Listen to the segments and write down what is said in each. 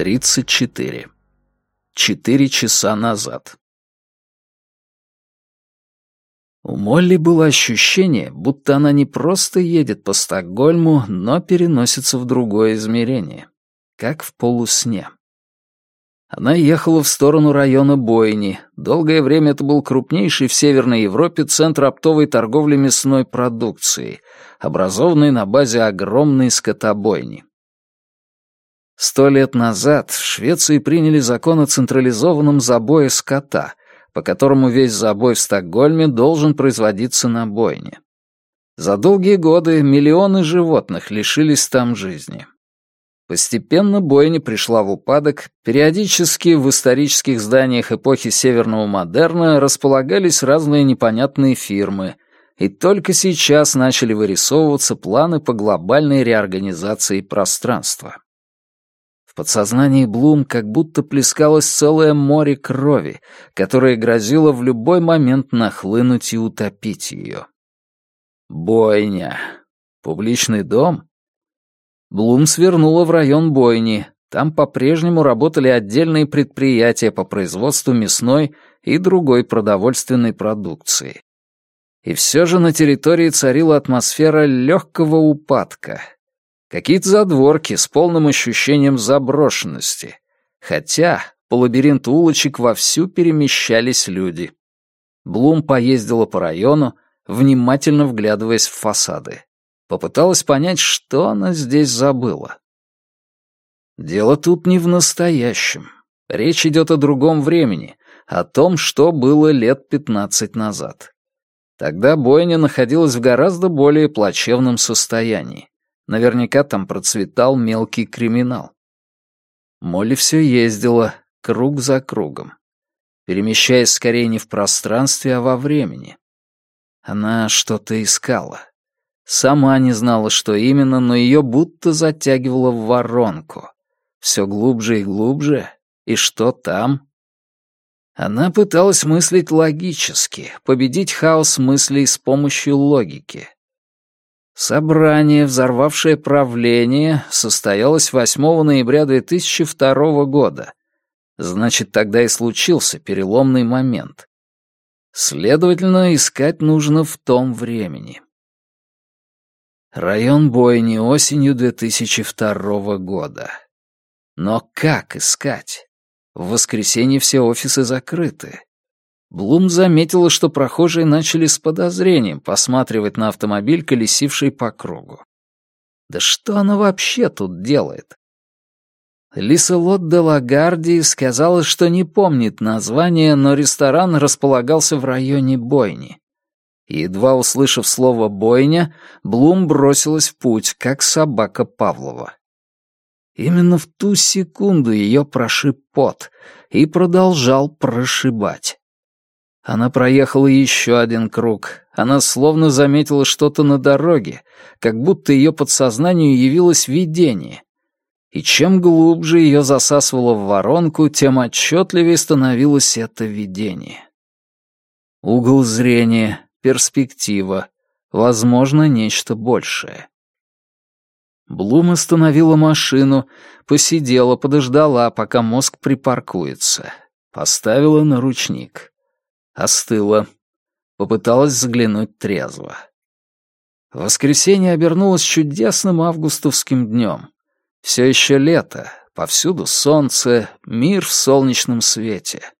34. Четыре часа назад. У Молли было ощущение, будто она не просто едет по Стокгольму, но переносится в другое измерение, как в полусне. Она ехала в сторону района Бойни. Долгое время это был крупнейший в Северной Европе центр оптовой торговли мясной продукцией, образованный на базе огромной скотобойни. Сто лет назад в Швеции приняли закон о централизованном забое скота, по которому весь забой в Стокгольме должен производиться на бойне. За долгие годы миллионы животных лишились там жизни. Постепенно бойня пришла в упадок, периодически в исторических зданиях эпохи Северного модерна располагались разные непонятные фирмы, и только сейчас начали вырисовываться планы по глобальной реорганизации пространства. В подсознании Блум как будто плескалось целое море крови, которое грозило в любой момент нахлынуть и утопить ее. Бойня. Публичный дом? Блум свернула в район бойни. Там по-прежнему работали отдельные предприятия по производству мясной и другой продовольственной продукции. И все же на территории царила атмосфера легкого упадка. Какие-то задворки с полным ощущением заброшенности. Хотя по лабиринту улочек вовсю перемещались люди. Блум поездила по району, внимательно вглядываясь в фасады. Попыталась понять, что она здесь забыла. Дело тут не в настоящем. Речь идет о другом времени, о том, что было лет пятнадцать назад. Тогда бойня находилась в гораздо более плачевном состоянии. Наверняка там процветал мелкий криминал. Молли все ездила, круг за кругом, перемещаясь скорее не в пространстве, а во времени. Она что-то искала. Сама не знала, что именно, но ее будто затягивало в воронку. Все глубже и глубже. И что там? Она пыталась мыслить логически, победить хаос мыслей с помощью логики. Собрание, взорвавшее правление, состоялось 8 ноября 2002 года. Значит, тогда и случился переломный момент. Следовательно, искать нужно в том времени. Район бойни осенью 2002 года. Но как искать? В воскресенье все офисы закрыты. Блум заметила, что прохожие начали с подозрением посматривать на автомобиль, колесивший по кругу. Да что она вообще тут делает? Лиселот де Лагарди сказала, что не помнит название, но ресторан располагался в районе бойни. Едва услышав слово «бойня», Блум бросилась в путь, как собака Павлова. Именно в ту секунду ее прошиб пот и продолжал прошибать. Она проехала еще один круг. Она словно заметила что-то на дороге, как будто ее подсознанию явилось видение. И чем глубже ее засасывало в воронку, тем отчетливее становилось это видение. Угол зрения, перспектива, возможно, нечто большее. Блум остановила машину, посидела, подождала, пока мозг припаркуется. Поставила на ручник. Остыла. Попыталась заглянуть трезво. Воскресенье обернулось чудесным августовским днем. Все еще лето, повсюду солнце, мир в солнечном свете.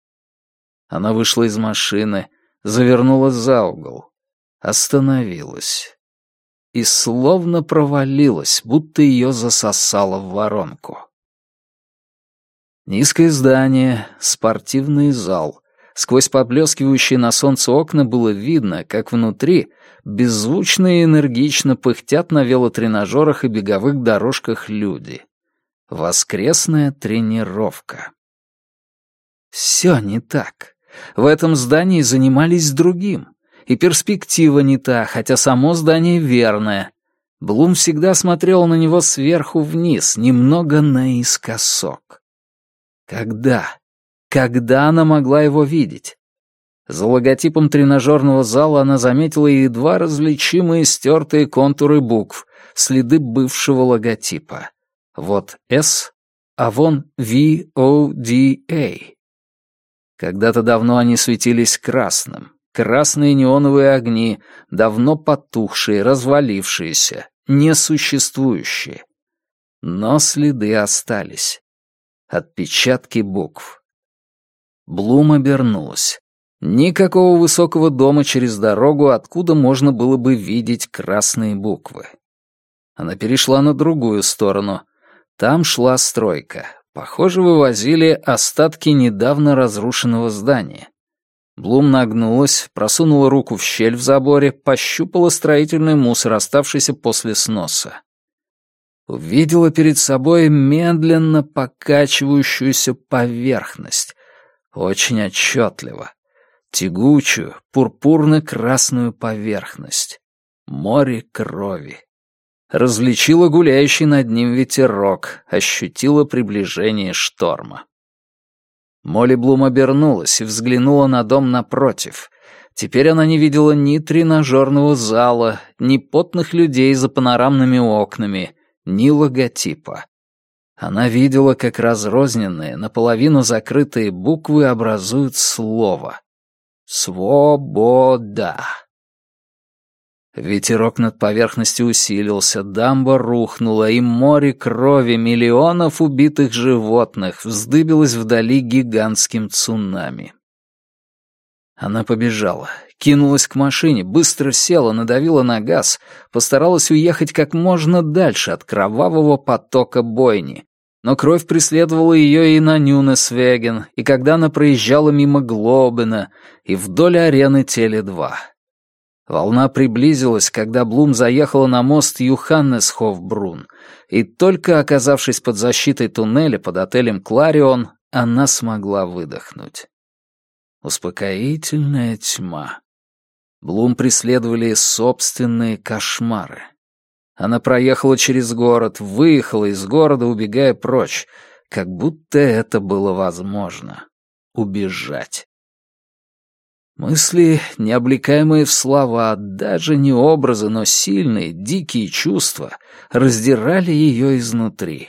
Она вышла из машины, завернула за угол, остановилась и словно провалилась, будто ее засосало в воронку. Низкое здание, спортивный зал. Сквозь поблескивающие на солнце окна было видно, как внутри беззвучно и энергично пыхтят на велотренажерах и беговых дорожках люди. Воскресная тренировка. Все не так. В этом здании занимались другим. И перспектива не та, хотя само здание верное. Блум всегда смотрел на него сверху вниз, немного наискосок. Когда? Когда она могла его видеть? За логотипом тренажерного зала она заметила едва различимые стертые контуры букв, следы бывшего логотипа. Вот «С», а вон VODA. Когда-то давно они светились красным. Красные неоновые огни, давно потухшие, развалившиеся, несуществующие. Но следы остались. Отпечатки букв. Блум обернулась. Никакого высокого дома через дорогу, откуда можно было бы видеть красные буквы. Она перешла на другую сторону. Там шла стройка. Похоже, вывозили остатки недавно разрушенного здания. Блум нагнулась, просунула руку в щель в заборе, пощупала строительный мусор, оставшийся после сноса. Увидела перед собой медленно покачивающуюся поверхность, очень отчетливо. Тягучую, пурпурно-красную поверхность. Море крови различила гуляющий над ним ветерок, ощутила приближение шторма. Молли Блум обернулась и взглянула на дом напротив. Теперь она не видела ни тренажерного зала, ни потных людей за панорамными окнами, ни логотипа. Она видела, как разрозненные, наполовину закрытые буквы образуют слово. «Свобода». Ветерок над поверхностью усилился, дамба рухнула, и море крови миллионов убитых животных вздыбилось вдали гигантским цунами. Она побежала, кинулась к машине, быстро села, надавила на газ, постаралась уехать как можно дальше от кровавого потока бойни. Но кровь преследовала ее и на Нюнесвеген, и когда она проезжала мимо Глобена, и вдоль арены Теле-2. Волна приблизилась, когда Блум заехала на мост Юханнесхофбрун, и только оказавшись под защитой туннеля под отелем «Кларион», она смогла выдохнуть. Успокоительная тьма. Блум преследовали собственные кошмары. Она проехала через город, выехала из города, убегая прочь, как будто это было возможно. Убежать. Мысли, не облекаемые в слова, даже не образы, но сильные, дикие чувства, раздирали ее изнутри.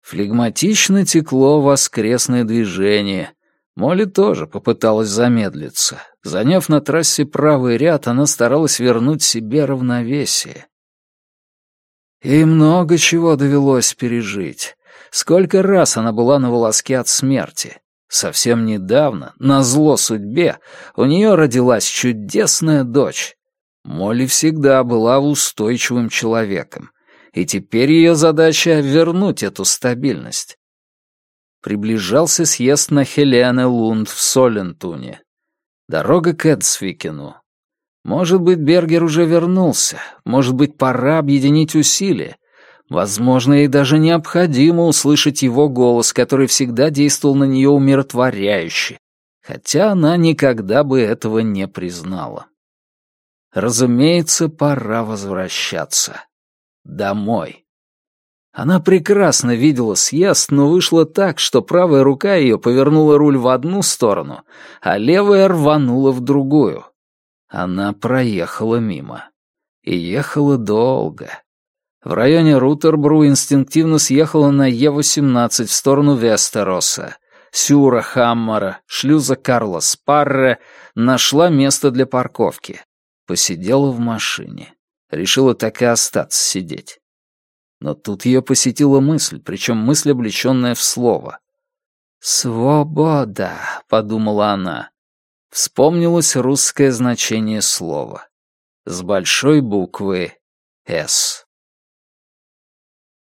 Флегматично текло воскресное движение. Молли тоже попыталась замедлиться. Заняв на трассе правый ряд, она старалась вернуть себе равновесие. И много чего довелось пережить. Сколько раз она была на волоске от смерти. Совсем недавно, на зло судьбе, у нее родилась чудесная дочь. Молли всегда была устойчивым человеком, и теперь ее задача — вернуть эту стабильность. Приближался съезд на Хелене Лунд в Солентуне. Дорога к Эдсвикену. Может быть, Бергер уже вернулся, может быть, пора объединить усилия, Возможно, ей даже необходимо услышать его голос, который всегда действовал на нее умиротворяюще, хотя она никогда бы этого не признала. Разумеется, пора возвращаться. Домой. Она прекрасно видела съезд, но вышло так, что правая рука ее повернула руль в одну сторону, а левая рванула в другую. Она проехала мимо. И ехала долго. В районе Рутербру инстинктивно съехала на Е-18 в сторону Вестероса. Сюра Хаммара, шлюза Карла Спарре, нашла место для парковки. Посидела в машине. Решила так и остаться сидеть. Но тут ее посетила мысль, причем мысль, облеченная в слово. «Свобода», — подумала она. Вспомнилось русское значение слова. С большой буквы «С».